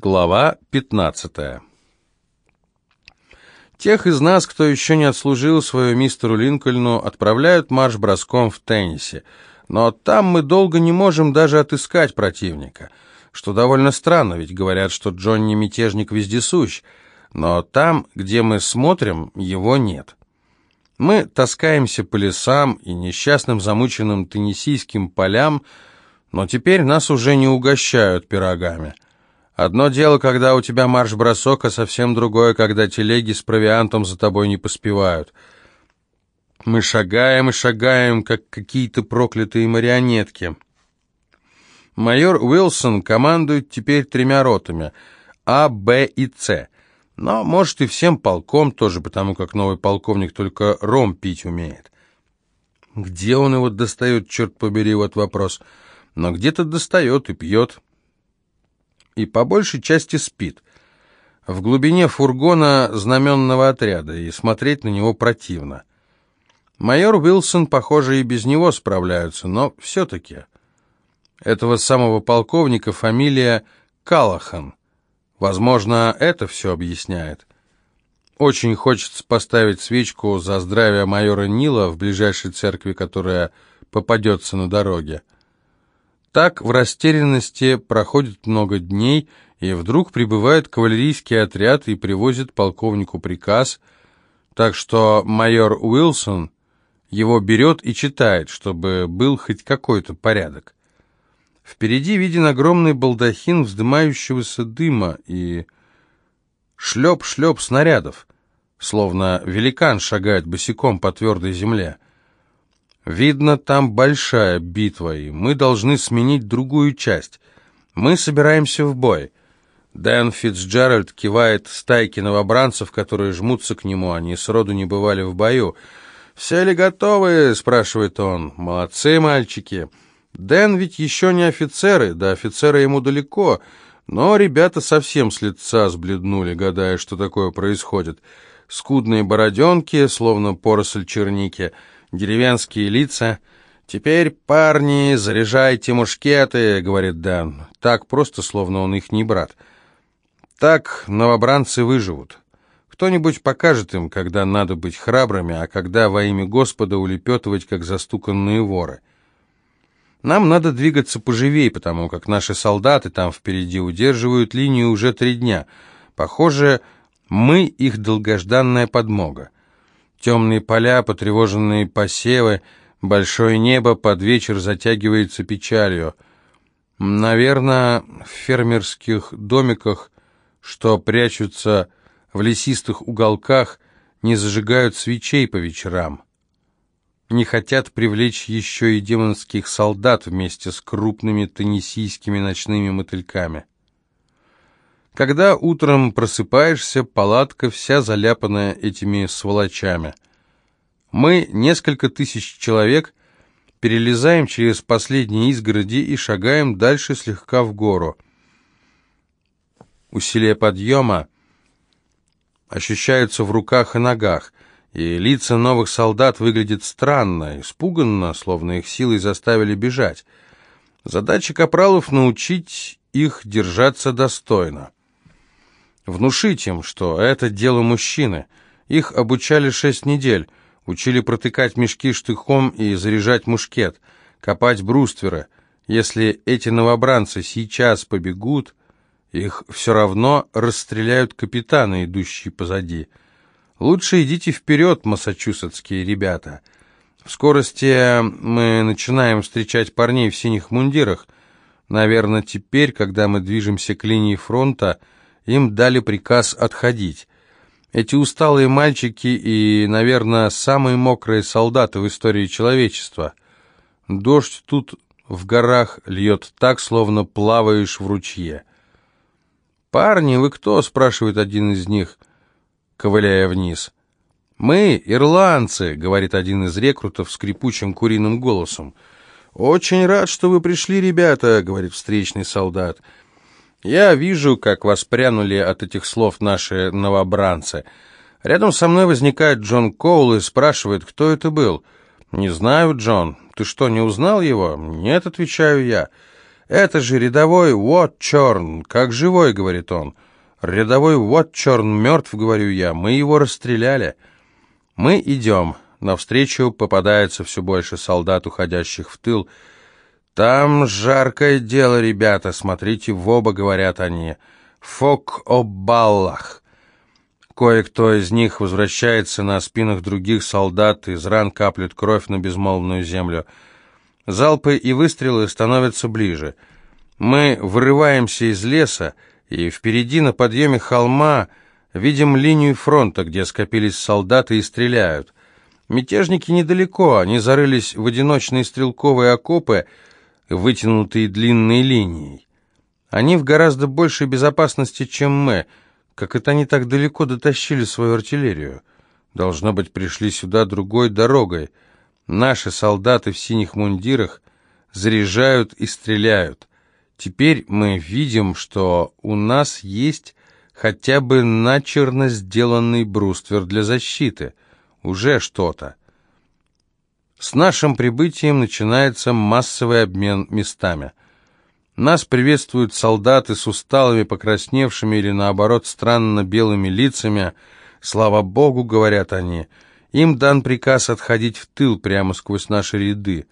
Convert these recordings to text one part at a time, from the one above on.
Глава 15 Тех из нас, кто еще не отслужил свою мистеру Линкольну, отправляют марш-броском в теннисе. Но там мы долго не можем даже отыскать противника. Что довольно странно, ведь говорят, что Джонни мятежник вездесущ. Но там, где мы смотрим, его нет. Мы таскаемся по лесам и несчастным замученным теннисийским полям, но теперь нас уже не угощают пирогами. Одно дело, когда у тебя марш-бросок, а совсем другое, когда телеги с провиантом за тобой не поспевают. Мы шагаем и шагаем, как какие-то проклятые марионетки. Майор Уилсон командует теперь тремя ротами — А, Б и С. Но, может, и всем полком тоже, потому как новый полковник только ром пить умеет. Где он его достает, черт побери, вот вопрос. Но где-то достает и пьет и по большей части спит. В глубине фургона знаменного отряда, и смотреть на него противно. Майор Уилсон, похоже, и без него справляются, но все-таки. Этого самого полковника фамилия Калахан. Возможно, это все объясняет. Очень хочется поставить свечку за здравие майора Нила в ближайшей церкви, которая попадется на дороге. Так в растерянности проходит много дней, и вдруг прибывает кавалерийский отряд и привозит полковнику приказ, так что майор Уилсон его берет и читает, чтобы был хоть какой-то порядок. Впереди виден огромный балдахин вздымающегося дыма и шлеп-шлеп снарядов, словно великан шагает босиком по твердой земле. Видно, там большая битва, и мы должны сменить другую часть. Мы собираемся в бой. Дэн Фитцджеральд кивает стайки новобранцев, которые жмутся к нему, они сроду не бывали в бою. «Все ли готовы?» — спрашивает он. «Молодцы, мальчики!» Дэн ведь еще не офицеры, до офицера ему далеко, но ребята совсем с лица сбледнули, гадая, что такое происходит. Скудные бороденки, словно поросль черники — деревенские лица. «Теперь, парни, заряжайте мушкеты», — говорит Дан. Так просто, словно он их не брат. Так новобранцы выживут. Кто-нибудь покажет им, когда надо быть храбрыми, а когда во имя Господа улепетывать, как застуканные воры. Нам надо двигаться поживей, потому как наши солдаты там впереди удерживают линию уже три дня. Похоже, мы их долгожданная подмога. Темные поля, потревоженные посевы, большое небо под вечер затягивается печалью. Наверное, в фермерских домиках, что прячутся в лесистых уголках, не зажигают свечей по вечерам. Не хотят привлечь еще и демонских солдат вместе с крупными теннисийскими ночными мотыльками. Когда утром просыпаешься, палатка вся заляпанная этими сволочами. Мы, несколько тысяч человек, перелезаем через последние изгороди и шагаем дальше слегка в гору. Усилие подъема ощущаются в руках и ногах, и лица новых солдат выглядят странно, испуганно, словно их силой заставили бежать. Задача капралов — научить их держаться достойно. Внушить им, что это дело мужчины. Их обучали шесть недель, учили протыкать мешки штыхом и заряжать мушкет, копать брустверы. Если эти новобранцы сейчас побегут, их все равно расстреляют капитаны, идущие позади. Лучше идите вперед, массачусетские ребята. В скорости мы начинаем встречать парней в синих мундирах. Наверное, теперь, когда мы движемся к линии фронта, им дали приказ отходить. Эти усталые мальчики и, наверное, самые мокрые солдаты в истории человечества. Дождь тут в горах льет так, словно плаваешь в ручье. «Парни, вы кто?» — спрашивает один из них, ковыляя вниз. «Мы, ирландцы», — говорит один из рекрутов скрипучим куриным голосом. «Очень рад, что вы пришли, ребята», — говорит встречный солдат. Я вижу, как воспрянули от этих слов наши новобранцы. Рядом со мной возникает Джон Коул и спрашивает, кто это был. «Не знаю, Джон. Ты что, не узнал его?» «Нет», — отвечаю я. «Это же рядовой Уотчорн, как живой», — говорит он. «Рядовой Уотчорн мертв», — говорю я, — «мы его расстреляли». Мы идем. Навстречу попадается все больше солдат, уходящих в тыл. «Там жаркое дело, ребята, смотрите в оба», — говорят они. «Фок о баллах». Кое-кто из них возвращается на спинах других солдат, из ран каплет кровь на безмолвную землю. Залпы и выстрелы становятся ближе. Мы вырываемся из леса, и впереди на подъеме холма видим линию фронта, где скопились солдаты и стреляют. Мятежники недалеко, они зарылись в одиночные стрелковые окопы, вытянутые длинной линией. Они в гораздо большей безопасности, чем мы — как это они так далеко дотащили свою артиллерию? Должно быть, пришли сюда другой дорогой. Наши солдаты в синих мундирах заряжают и стреляют. Теперь мы видим, что у нас есть хотя бы начерно сделанный бруствер для защиты. Уже что-то. С нашим прибытием начинается массовый обмен местами. Нас приветствуют солдаты с усталыми, покрасневшими или, наоборот, странно белыми лицами. Слава Богу, говорят они. Им дан приказ отходить в тыл прямо сквозь наши ряды.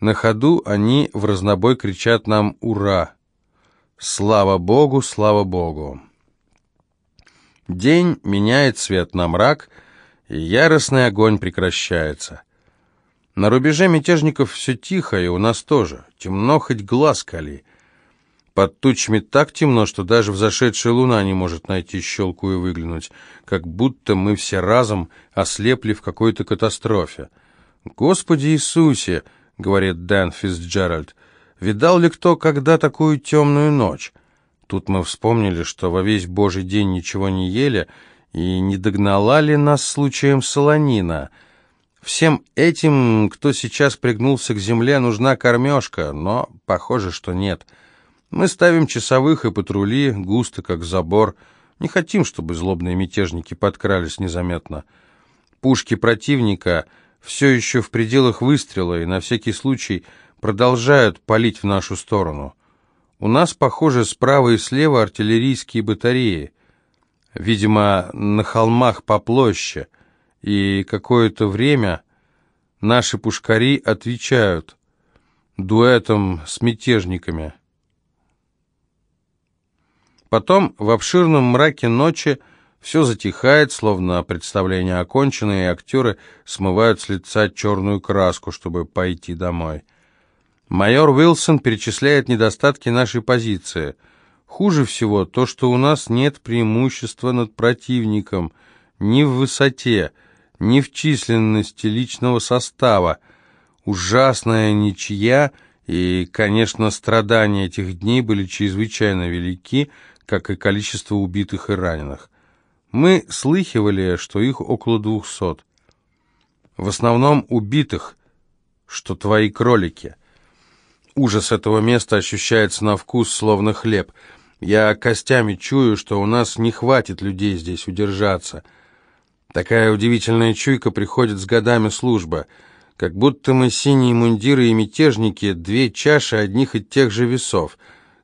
На ходу они в разнобой кричат нам «Ура!». Слава Богу, слава Богу! День меняет цвет на мрак, и яростный огонь прекращается. На рубеже мятежников все тихо, и у нас тоже. Темно, хоть глаз кали. Под тучами так темно, что даже взошедшая луна не может найти щелку и выглянуть, как будто мы все разом ослепли в какой-то катастрофе. «Господи Иисусе!» — говорит Дэн Фицджеральд. «Видал ли кто когда такую темную ночь?» Тут мы вспомнили, что во весь божий день ничего не ели, и не догнала ли нас случаем солонина. Всем этим, кто сейчас пригнулся к земле, нужна кормежка, но похоже, что нет — мы ставим часовых и патрули, густо, как забор. Не хотим, чтобы злобные мятежники подкрались незаметно. Пушки противника все еще в пределах выстрела и на всякий случай продолжают палить в нашу сторону. У нас, похоже, справа и слева артиллерийские батареи. Видимо, на холмах по площади. И какое-то время наши пушкари отвечают дуэтом с мятежниками. Потом в обширном мраке ночи все затихает, словно представление окончено, и актеры смывают с лица черную краску, чтобы пойти домой. Майор Уилсон перечисляет недостатки нашей позиции. Хуже всего то, что у нас нет преимущества над противником ни в высоте, ни в численности личного состава. Ужасная ничья и, конечно, страдания этих дней были чрезвычайно велики, как и количество убитых и раненых. Мы слыхивали, что их около двухсот. В основном убитых, что твои кролики. Ужас этого места ощущается на вкус, словно хлеб. Я костями чую, что у нас не хватит людей здесь удержаться. Такая удивительная чуйка приходит с годами службы, как будто мы синие мундиры и мятежники, две чаши одних и тех же весов.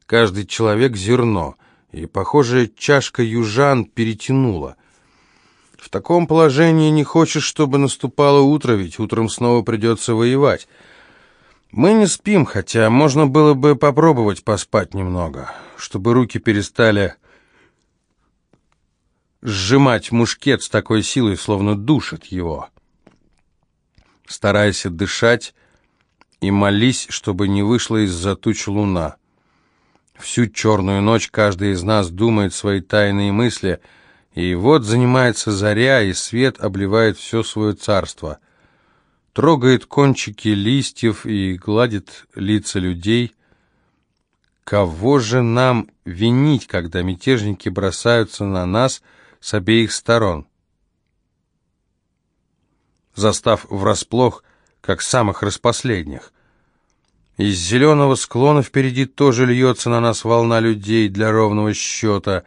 Каждый человек — зерно — и, похоже, чашка южан перетянула. В таком положении не хочешь, чтобы наступало утро, ведь утром снова придется воевать. Мы не спим, хотя можно было бы попробовать поспать немного, чтобы руки перестали сжимать мушкет с такой силой, словно душит его. Старайся дышать и молись, чтобы не вышла из-за туч луна. Всю черную ночь каждый из нас думает свои тайные мысли, и вот занимается заря, и свет обливает все свое царство. Трогает кончики листьев и гладит лица людей. Кого же нам винить, когда мятежники бросаются на нас с обеих сторон? Застав врасплох, как самых распоследних — из зеленого склона впереди тоже льется на нас волна людей для ровного счета.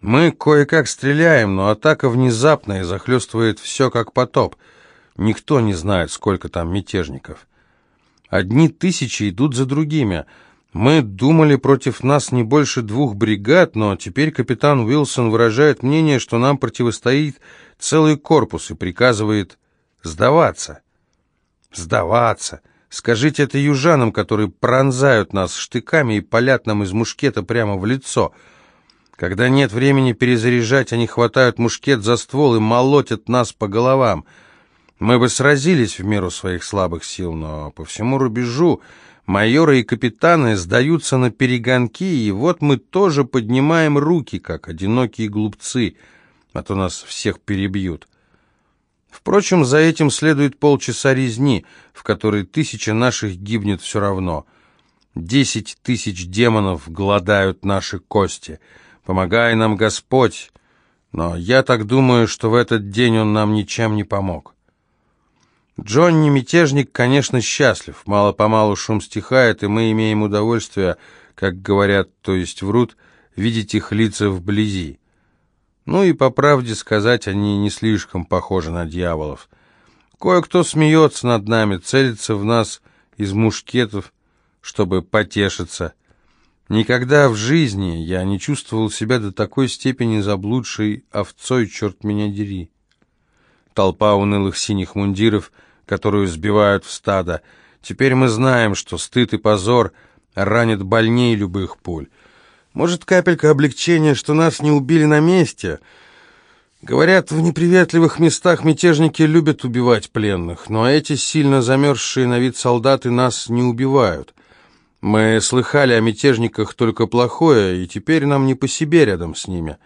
Мы кое-как стреляем, но атака внезапная, захлестывает все как потоп. Никто не знает, сколько там мятежников. Одни тысячи идут за другими. Мы думали против нас не больше двух бригад, но теперь капитан Уилсон выражает мнение, что нам противостоит целый корпус и приказывает сдаваться. Сдаваться. Скажите это южанам, которые пронзают нас штыками и палят нам из мушкета прямо в лицо. Когда нет времени перезаряжать, они хватают мушкет за ствол и молотят нас по головам. Мы бы сразились в меру своих слабых сил, но по всему рубежу майоры и капитаны сдаются на перегонки, и вот мы тоже поднимаем руки, как одинокие глупцы, а то нас всех перебьют. Впрочем, за этим следует полчаса резни, в которой тысяча наших гибнет все равно. Десять тысяч демонов гладают наши кости. Помогай нам, Господь! Но я так думаю, что в этот день он нам ничем не помог. Джонни Мятежник, конечно, счастлив. Мало-помалу шум стихает, и мы имеем удовольствие, как говорят, то есть врут, видеть их лица вблизи. Ну и, по правде сказать, они не слишком похожи на дьяволов. Кое-кто смеется над нами, целится в нас из мушкетов, чтобы потешиться. Никогда в жизни я не чувствовал себя до такой степени заблудшей овцой, черт меня дери. Толпа унылых синих мундиров, которую сбивают в стадо. Теперь мы знаем, что стыд и позор ранят больнее любых пуль. Может, капелька облегчения, что нас не убили на месте? Говорят, в неприветливых местах мятежники любят убивать пленных, но эти сильно замерзшие на вид солдаты нас не убивают. Мы слыхали о мятежниках только плохое, и теперь нам не по себе рядом с ними.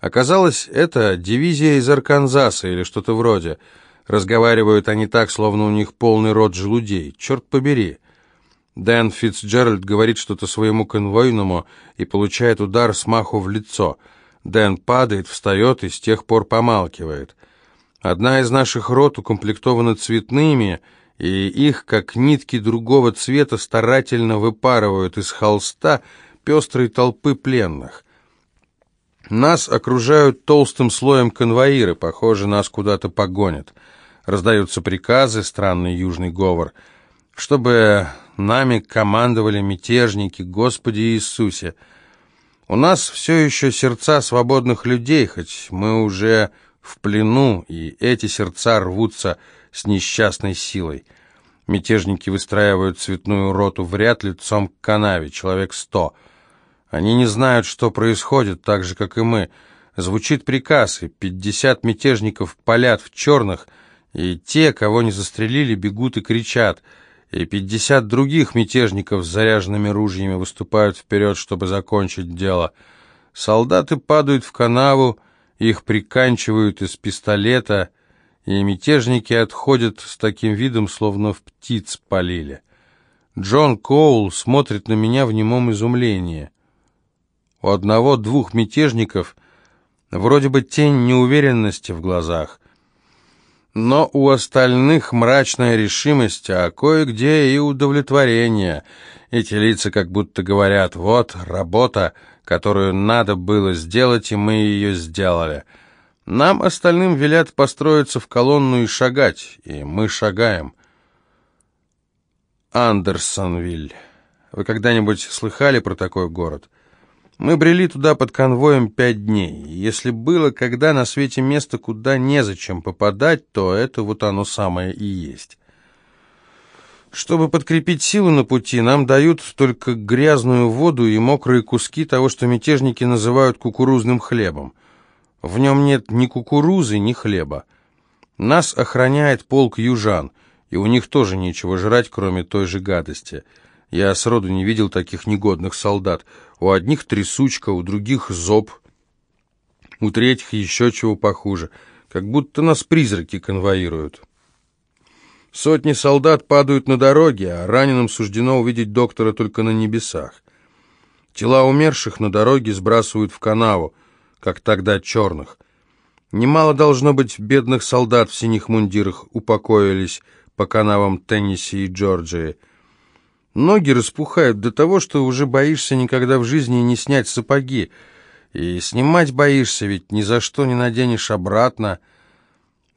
Оказалось, это дивизия из Арканзаса или что-то вроде. Разговаривают они так, словно у них полный рот желудей. Черт побери. Дэн Фицджеральд говорит что-то своему конвойному и получает удар с маху в лицо. Дэн падает, встает и с тех пор помалкивает. Одна из наших рот укомплектована цветными, и их, как нитки другого цвета, старательно выпарывают из холста пестрой толпы пленных. Нас окружают толстым слоем конвоиры, похоже, нас куда-то погонят. Раздаются приказы, странный южный говор — чтобы нами командовали мятежники, Господи Иисусе. У нас все еще сердца свободных людей, хоть мы уже в плену, и эти сердца рвутся с несчастной силой. Мятежники выстраивают цветную роту в ряд лицом к канаве, человек сто. Они не знают, что происходит, так же, как и мы. Звучит приказ, и пятьдесят мятежников палят в черных, и те, кого не застрелили, бегут и кричат — и пятьдесят других мятежников с заряженными ружьями выступают вперед, чтобы закончить дело. Солдаты падают в канаву, их приканчивают из пистолета, и мятежники отходят с таким видом, словно в птиц полили. Джон Коул смотрит на меня в немом изумлении. У одного-двух мятежников вроде бы тень неуверенности в глазах, но у остальных мрачная решимость, а кое-где и удовлетворение. Эти лица как будто говорят, вот работа, которую надо было сделать, и мы ее сделали. Нам остальным велят построиться в колонну и шагать, и мы шагаем. Андерсонвиль. Вы когда-нибудь слыхали про такой город? Мы брели туда под конвоем пять дней. Если было когда на свете место, куда незачем попадать, то это вот оно самое и есть. Чтобы подкрепить силы на пути, нам дают только грязную воду и мокрые куски того, что мятежники называют кукурузным хлебом. В нем нет ни кукурузы, ни хлеба. Нас охраняет полк южан, и у них тоже нечего жрать, кроме той же гадости – я сроду не видел таких негодных солдат. У одних трясучка, у других зоб, у третьих еще чего похуже. Как будто нас призраки конвоируют. Сотни солдат падают на дороге, а раненым суждено увидеть доктора только на небесах. Тела умерших на дороге сбрасывают в канаву, как тогда черных. Немало должно быть бедных солдат в синих мундирах упокоились по канавам Теннесси и Джорджии. Ноги распухают до того, что уже боишься никогда в жизни не снять сапоги. И снимать боишься, ведь ни за что не наденешь обратно.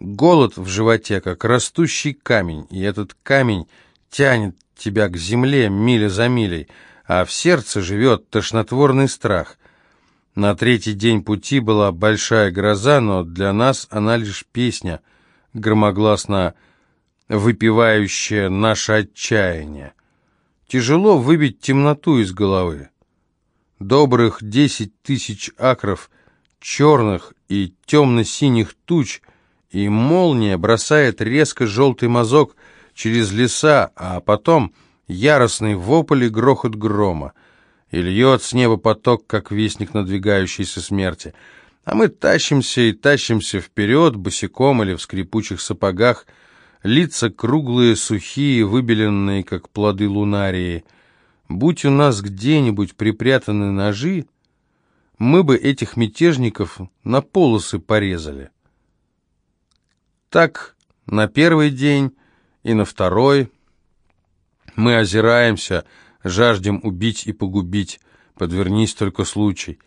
Голод в животе, как растущий камень, и этот камень тянет тебя к земле миля за милей, а в сердце живет тошнотворный страх. На третий день пути была большая гроза, но для нас она лишь песня, громогласно выпивающая наше отчаяние. Тяжело выбить темноту из головы. Добрых десять тысяч акров черных и темно-синих туч, и молния бросает резко желтый мазок через леса, а потом яростный вопль и грохот грома. И льет с неба поток, как вестник надвигающейся смерти. А мы тащимся и тащимся вперед, босиком или в скрипучих сапогах, лица круглые, сухие, выбеленные, как плоды лунарии. Будь у нас где-нибудь припрятаны ножи, мы бы этих мятежников на полосы порезали. Так на первый день и на второй мы озираемся, жаждем убить и погубить, подвернись только случай.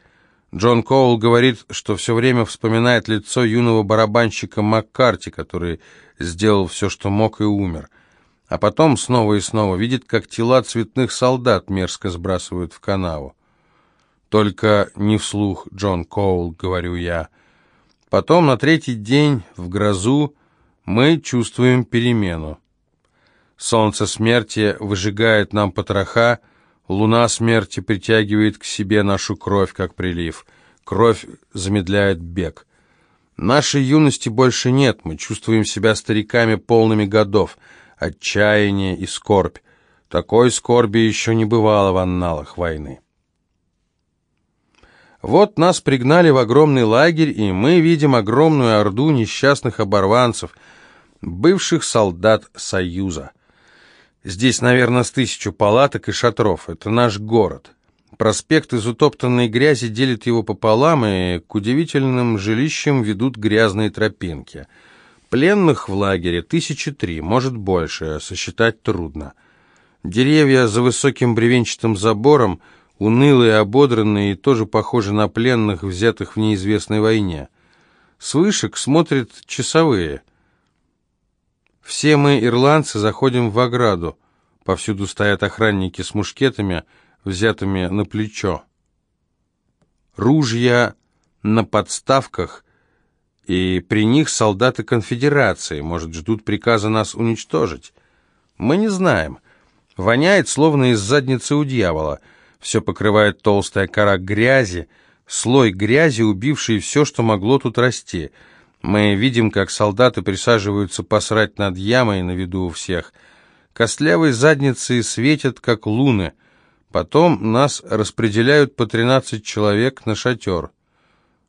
Джон Коул говорит, что все время вспоминает лицо юного барабанщика Маккарти, который сделал все, что мог, и умер. А потом снова и снова видит, как тела цветных солдат мерзко сбрасывают в канаву. Только не вслух, Джон Коул, говорю я. Потом на третий день в грозу мы чувствуем перемену. Солнце смерти выжигает нам потроха, луна смерти притягивает к себе нашу кровь, как прилив. Кровь замедляет бег. Нашей юности больше нет, мы чувствуем себя стариками полными годов, отчаяние и скорбь. Такой скорби еще не бывало в анналах войны. Вот нас пригнали в огромный лагерь, и мы видим огромную орду несчастных оборванцев, бывших солдат Союза. Здесь, наверное, с тысячу палаток и шатров. Это наш город. Проспект из утоптанной грязи делит его пополам, и к удивительным жилищам ведут грязные тропинки. Пленных в лагере тысячи три, может больше, сосчитать трудно. Деревья за высоким бревенчатым забором, унылые, ободранные и тоже похожи на пленных, взятых в неизвестной войне. С вышек смотрят часовые. Все мы, ирландцы, заходим в ограду. Повсюду стоят охранники с мушкетами – взятыми на плечо. Ружья на подставках, и при них солдаты конфедерации, может, ждут приказа нас уничтожить. Мы не знаем. Воняет, словно из задницы у дьявола. Все покрывает толстая кора грязи, слой грязи, убивший все, что могло тут расти. Мы видим, как солдаты присаживаются посрать над ямой на виду у всех. Костлявые задницы светят, как луны. Потом нас распределяют по 13 человек на шатер.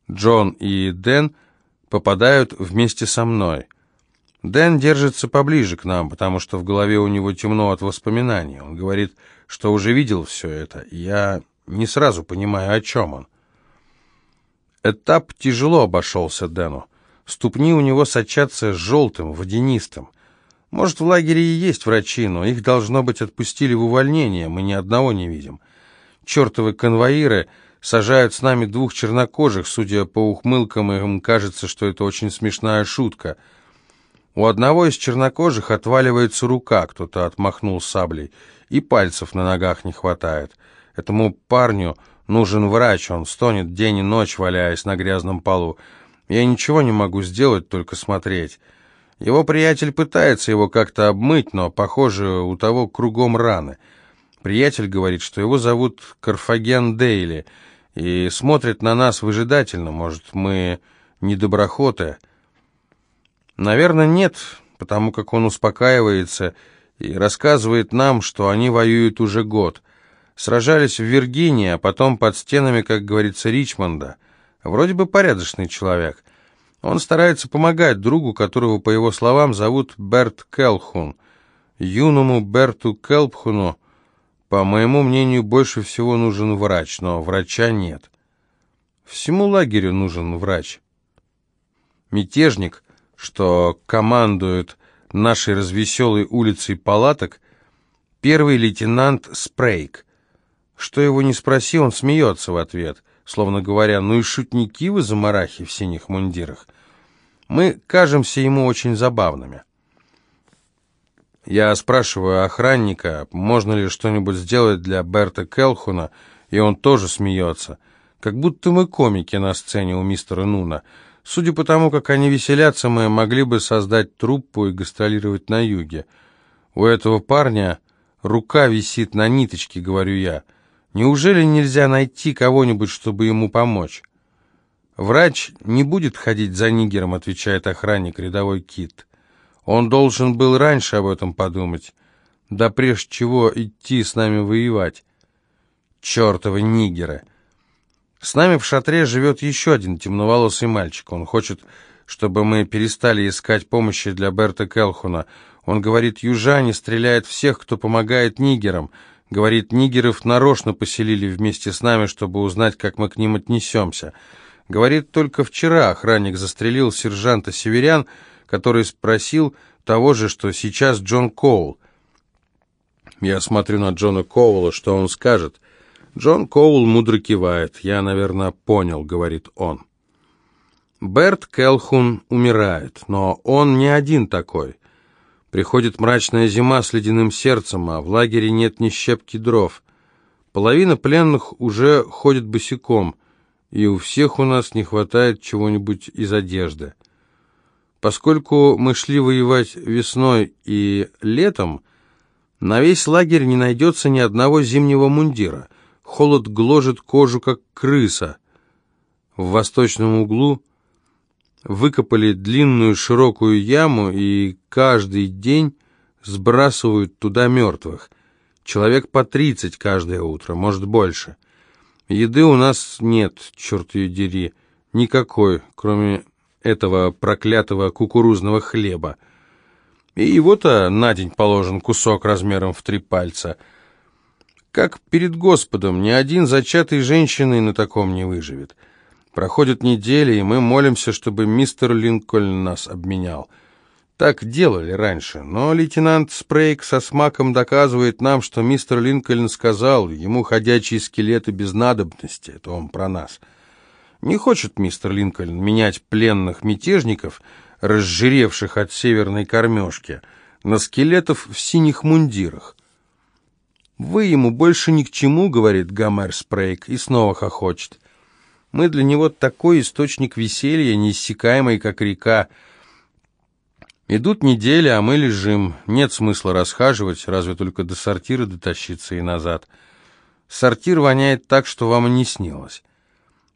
Джон и Дэн попадают вместе со мной. Дэн держится поближе к нам, потому что в голове у него темно от воспоминаний. Он говорит, что уже видел все это. Я не сразу понимаю, о чем он. Этап тяжело обошелся Дэну. Ступни у него сочатся желтым, водянистым. Может, в лагере и есть врачи, но их, должно быть, отпустили в увольнение, мы ни одного не видим. Чертовы конвоиры сажают с нами двух чернокожих, судя по ухмылкам, им кажется, что это очень смешная шутка. У одного из чернокожих отваливается рука, кто-то отмахнул саблей, и пальцев на ногах не хватает. Этому парню нужен врач, он стонет день и ночь, валяясь на грязном полу. Я ничего не могу сделать, только смотреть». Его приятель пытается его как-то обмыть, но, похоже, у того кругом раны. Приятель говорит, что его зовут Карфаген Дейли, и смотрит на нас выжидательно, может, мы недоброхоты. Наверное, нет, потому как он успокаивается и рассказывает нам, что они воюют уже год. Сражались в Виргинии, а потом под стенами, как говорится, Ричмонда. Вроде бы порядочный человек. Он старается помогать другу, которого, по его словам, зовут Берт Келхун. Юному Берту Келпхуну, по моему мнению, больше всего нужен врач, но врача нет. Всему лагерю нужен врач. Мятежник, что командует нашей развеселой улицей палаток, первый лейтенант Спрейк. Что его не спроси, он смеется в ответ, словно говоря, ну и шутники вы замарахи в синих мундирах. Мы кажемся ему очень забавными. Я спрашиваю охранника, можно ли что-нибудь сделать для Берта Келхуна, и он тоже смеется. Как будто мы комики на сцене у мистера Нуна. Судя по тому, как они веселятся, мы могли бы создать труппу и гастролировать на юге. У этого парня рука висит на ниточке, говорю я. Неужели нельзя найти кого-нибудь, чтобы ему помочь? Врач не будет ходить за нигером, отвечает охранник, рядовой Кит. Он должен был раньше об этом подумать. Да прежде чего идти с нами воевать. Чертовы нигеры! С нами в шатре живет еще один темноволосый мальчик. Он хочет, чтобы мы перестали искать помощи для Берта Келхуна. Он говорит, южане стреляют всех, кто помогает нигерам. Говорит, нигеров нарочно поселили вместе с нами, чтобы узнать, как мы к ним отнесемся. Говорит, только вчера охранник застрелил сержанта Северян, который спросил того же, что сейчас Джон Коул. Я смотрю на Джона Коула, что он скажет. Джон Коул мудро кивает. «Я, наверное, понял», — говорит он. Берт Келхун умирает, но он не один такой. Приходит мрачная зима с ледяным сердцем, а в лагере нет ни щепки дров. Половина пленных уже ходит босиком, и у всех у нас не хватает чего-нибудь из одежды. Поскольку мы шли воевать весной и летом, на весь лагерь не найдется ни одного зимнего мундира. Холод гложет кожу, как крыса. В восточном углу выкопали длинную широкую яму и каждый день сбрасывают туда мертвых. Человек по тридцать каждое утро, может больше. Еды у нас нет, черт ее дери, никакой, кроме этого проклятого кукурузного хлеба. И его-то на день положен кусок размером в три пальца. Как перед Господом, ни один зачатый женщиной на таком не выживет. Проходят недели, и мы молимся, чтобы мистер Линкольн нас обменял. Так делали раньше, но лейтенант Спрейк со смаком доказывает нам, что мистер Линкольн сказал, ему ходячие скелеты без надобности, это он про нас — не хочет мистер Линкольн менять пленных мятежников, разжиревших от северной кормежки, на скелетов в синих мундирах. «Вы ему больше ни к чему», — говорит Гомер Спрейк, и снова хохочет. «Мы для него такой источник веселья, неиссякаемый, как река. Идут недели, а мы лежим. Нет смысла расхаживать, разве только до сортира дотащиться и назад. Сортир воняет так, что вам и не снилось».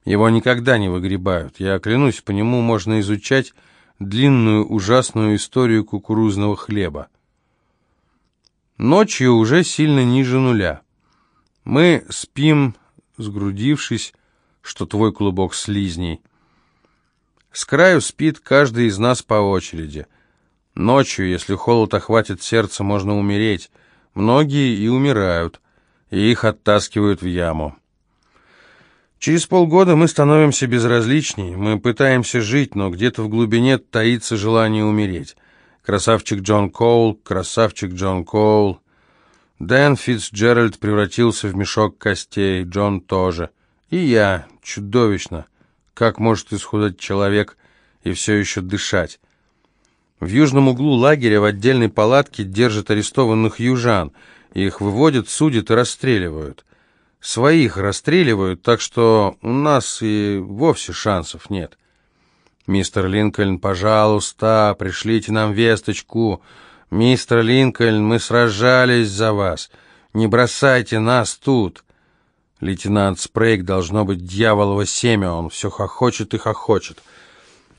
Его никогда не выгребают. Я клянусь, по нему можно изучать длинную ужасную историю кукурузного хлеба. Ночью уже сильно ниже нуля. Мы спим, сгрудившись, что твой клубок слизней. С краю спит каждый из нас по очереди. Ночью, если холод охватит сердце, можно умереть. Многие и умирают, и их оттаскивают в яму. Через полгода мы становимся безразличней, мы пытаемся жить, но где-то в глубине таится желание умереть. Красавчик Джон Коул, красавчик Джон Коул. Дэн Фитцджеральд превратился в мешок костей, Джон тоже. И я, чудовищно. Как может исхудать человек и все еще дышать? В южном углу лагеря в отдельной палатке держат арестованных южан. Их выводят, судят и расстреливают. Своих расстреливают, так что у нас и вовсе шансов нет. Мистер Линкольн, пожалуйста, пришлите нам весточку. Мистер Линкольн, мы сражались за вас. Не бросайте нас тут. Лейтенант Спрейк должно быть дьяволово семя, он все хохочет и хохочет.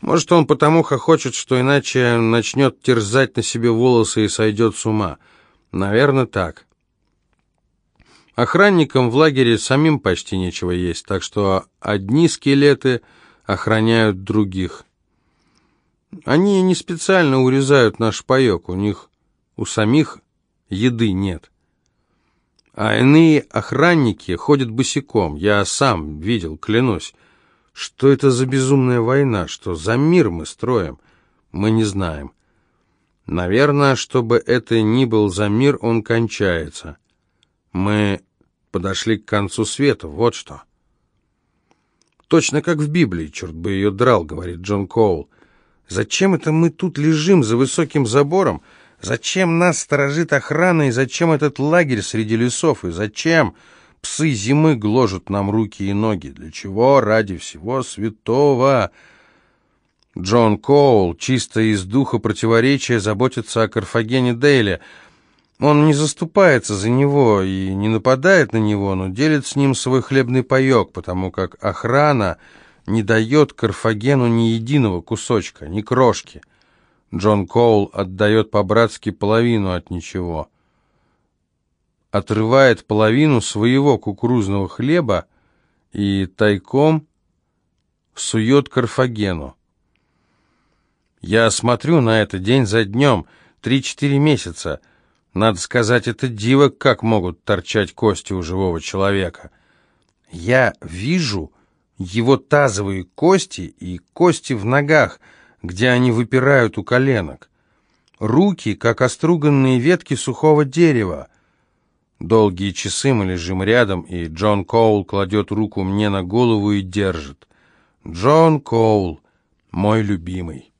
Может, он потому хохочет, что иначе начнет терзать на себе волосы и сойдет с ума. Наверное, так. Охранникам в лагере самим почти нечего есть, так что одни скелеты охраняют других. Они не специально урезают наш паек, у них у самих еды нет. А иные охранники ходят босиком, я сам видел, клянусь. Что это за безумная война, что за мир мы строим, мы не знаем. Наверное, чтобы это ни был за мир, он кончается. Мы подошли к концу света, вот что. Точно как в Библии, черт бы ее драл, говорит Джон Коул. Зачем это мы тут лежим за высоким забором? Зачем нас сторожит охрана и зачем этот лагерь среди лесов? И зачем псы зимы гложут нам руки и ноги? Для чего? Ради всего святого!» Джон Коул, чисто из духа противоречия, заботится о Карфагене Дейле. Он не заступается за него и не нападает на него, но делит с ним свой хлебный паек, потому как охрана не дает Карфагену ни единого кусочка, ни крошки. Джон Коул отдает по-братски половину от ничего. Отрывает половину своего кукурузного хлеба и тайком сует Карфагену. Я смотрю на это день за днем, три-четыре месяца. Надо сказать, это диво, как могут торчать кости у живого человека. Я вижу его тазовые кости и кости в ногах, где они выпирают у коленок. Руки, как оструганные ветки сухого дерева. Долгие часы мы лежим рядом, и Джон Коул кладет руку мне на голову и держит. Джон Коул, мой любимый.